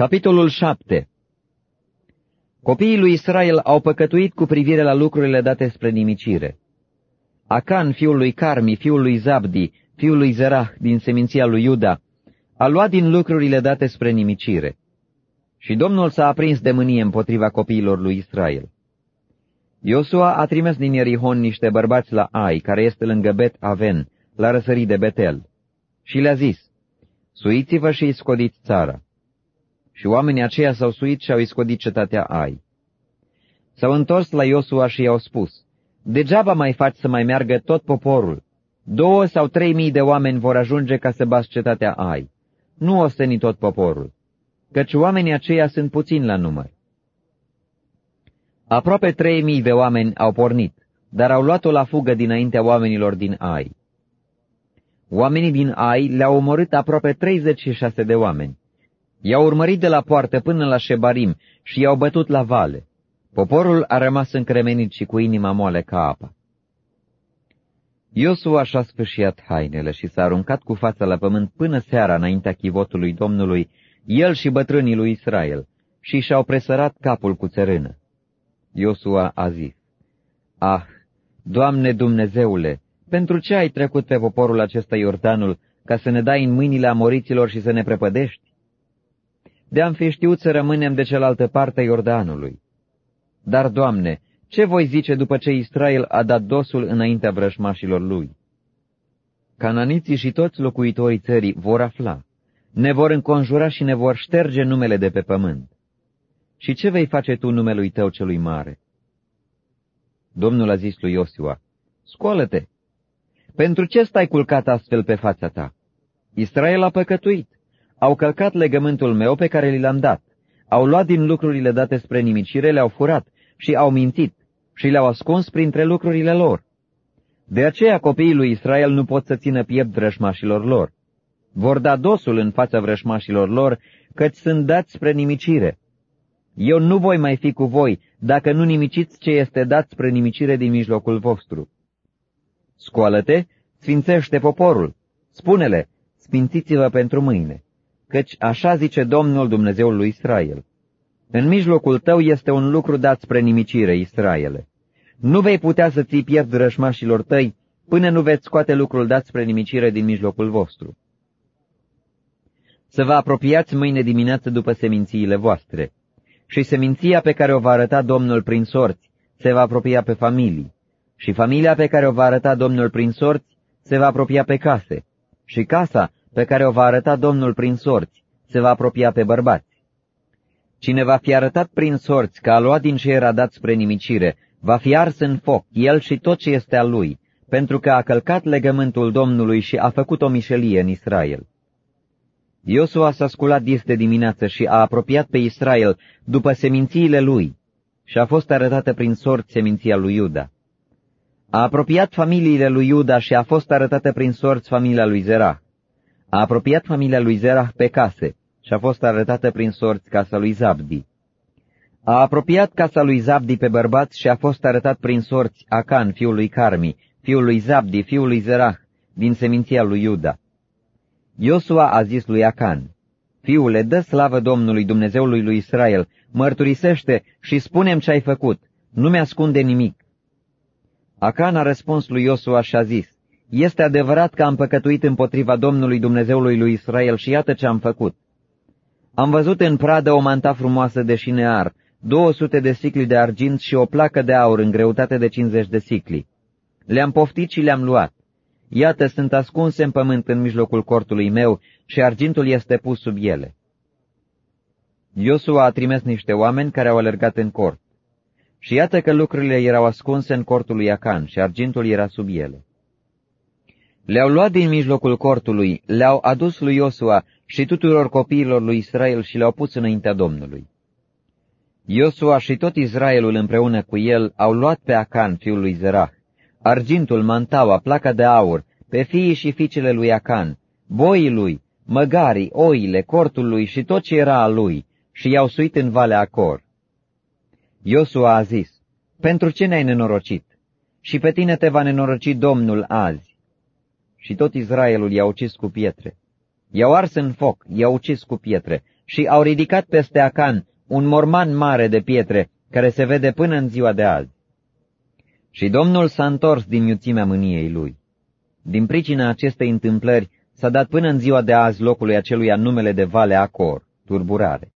Capitolul 7 Copiii lui Israel au păcătuit cu privire la lucrurile date spre nimicire. Acan, fiul lui Carmi, fiul lui Zabdi, fiul lui Zerah, din seminția lui Iuda, a luat din lucrurile date spre nimicire. Și Domnul s-a aprins de mânie împotriva copiilor lui Israel. Iosua a trimis din Ierihon niște bărbați la Ai, care este lângă Bet Aven, la răsărit de Betel, și le-a zis, Suiți-vă și scodiți țara. Și oamenii aceia s-au suit și au iscodit cetatea Ai. S-au întors la Iosua și i-au spus, Degeaba mai faci să mai meargă tot poporul. Două sau trei mii de oameni vor ajunge ca să bați cetatea Ai. Nu osteni tot poporul, căci oamenii aceia sunt puțini la număr. Aproape trei mii de oameni au pornit, dar au luat-o la fugă dinaintea oamenilor din Ai. Oamenii din Ai le-au omorât aproape 36 de oameni. I-au urmărit de la poartă până la Șebarim și i-au bătut la vale. Poporul a rămas încremenit și cu inima moale ca apa. Iosua și-a sfârșit hainele și s-a aruncat cu fața la pământ până seara înaintea chivotului Domnului, el și bătrânii lui Israel, și și-au presărat capul cu țărână. Iosua a zis, Ah, Doamne Dumnezeule, pentru ce ai trecut pe poporul acesta Iordanul, ca să ne dai în mâinile amoriților și să ne prepădești? De-am fi știut să rămânem de cealaltă parte Iordanului. Dar, Doamne, ce voi zice după ce Israel a dat dosul înaintea vrășmașilor lui? Cananiții și toți locuitorii țării vor afla, ne vor înconjura și ne vor șterge numele de pe pământ. Și ce vei face tu numelui tău celui mare? Domnul a zis lui Iosua, scoală-te! Pentru ce stai culcat astfel pe fața ta? Israel a păcătuit, au călcat legământul meu pe care li l-am dat, au luat din lucrurile date spre nimicire, le-au furat și au mințit și le-au ascuns printre lucrurile lor. De aceea copiii lui Israel nu pot să țină piept vrășmașilor lor. Vor da dosul în fața vrășmașilor lor, căci sunt dați spre nimicire. Eu nu voi mai fi cu voi, dacă nu nimiciți ce este dat spre nimicire din mijlocul vostru. Scoală-te, sfințește poporul, spune-le, sfințiți-vă pentru mâine, căci așa zice Domnul Dumnezeul lui Israel. În mijlocul tău este un lucru dat spre nimicire, Israele. Nu vei putea să ții pierd rășmașilor tăi până nu veți scoate lucrul dat spre nimicire din mijlocul vostru. Să vă apropiați mâine dimineață după semințiile voastre, și seminția pe care o va arăta Domnul prin sorți se va apropia pe familii, și familia pe care o va arăta Domnul prin sorți se va apropia pe case, și casa pe care o va arăta Domnul prin sorți se va apropia pe bărbați. Cine va fi arătat prin sorți că a luat din ce era dat spre nimicire, va fi ars în foc, el și tot ce este al lui, pentru că a călcat legământul Domnului și a făcut o mișelie în Israel. Iosua s-a sculat dis de dimineață și a apropiat pe Israel după semințiile lui și a fost arătată prin sorți seminția lui Iuda. A apropiat familiile lui Iuda și a fost arătată prin sorți familia lui Zerah. A apropiat familia lui Zerah pe case și a fost arătată prin sorți casa lui Zabdi. A apropiat casa lui Zabdi pe bărbați și a fost arătat prin sorți Acan, fiul lui Carmi, fiul lui Zabdi, fiul lui Zerah, din seminția lui Iuda. Iosua a zis lui Acan, Fiule, dă slavă Domnului Dumnezeului lui Israel, mărturisește și spunem ce ai făcut, nu mi-ascunde nimic. Acan a răspuns lui Iosua și a zis, Este adevărat că am păcătuit împotriva Domnului Dumnezeului lui Israel și iată ce am făcut. Am văzut în pradă o manta frumoasă de șinear, 200 de sicli de argint și o placă de aur în greutate de 50 de sicli. Le-am poftit și le-am luat. Iată, sunt ascunse în pământ în mijlocul cortului meu și argintul este pus sub ele. Iosua a trimis niște oameni care au alergat în cort. Și iată că lucrurile erau ascunse în cortul lui Acan și argintul era sub ele. Le-au luat din mijlocul cortului, le-au adus lui Iosua și tuturor copiilor lui Israel și le-au pus înaintea Domnului. Iosua și tot Israelul împreună cu el au luat pe Acan, fiul lui Zerah, argintul, mantaua, placa de aur, pe fiii și fiicele lui Acan, boii lui, măgarii, oile, cortul lui și tot ce era al lui, și i-au suit în valea Acor. Iosua a zis, pentru ce ne-ai nenorocit? Și pe tine te va nenoroci Domnul azi. Și tot Israelul i-a ucis cu pietre. I-au ars în foc, i-au ucis cu pietre și au ridicat peste Acan un morman mare de pietre, care se vede până în ziua de azi. Și Domnul s-a întors din iuțimea mâniei lui. Din pricina acestei întâmplări s-a dat până în ziua de azi locului acelui numele de Vale Acor, turburare.